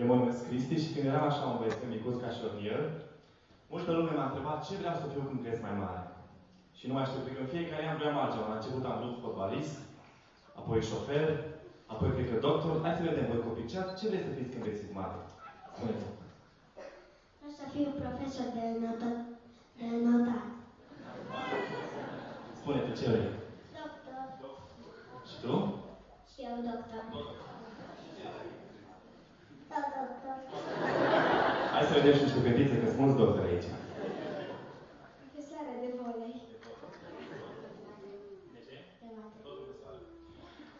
Eu mă numesc Cristi și când eram așa un băiețel micuț ca și el, multă lume m-a întrebat ce vreau să fiu când cresc mai mare. Și nu mai știu, cred că în fiecare an vreau altceva. La început am vrut fotbalist, apoi șofer, apoi cred că doctor. Hai să vedem voi copii, ce, ce vreți să fiți când veți fi mare? Spuneți-mi. Vreau să fiu profesor de notă- de notat. Spune-te ce vreți. Doctor. Și tu? Și eu doctor. Da, doctor. Hai să vedem și niște fetițe, că sunt mulți doctori aici. Profesoară de volei. De mate.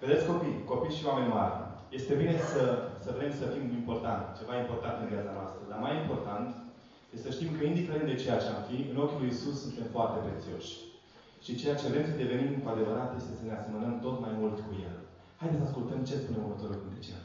Vedeți copii, copii și oameni mari. Este bine să, să vrem să fim important, ceva important în viața noastră. Dar mai important este să știm că indiferent de ceea ce am fi, în ochii lui Isus suntem foarte prețioși. Și ceea ce vrem să devenim cu adevărat este să ne asemănăm tot mai mult cu El. Haideți să ascultăm ce spune următorul cântece.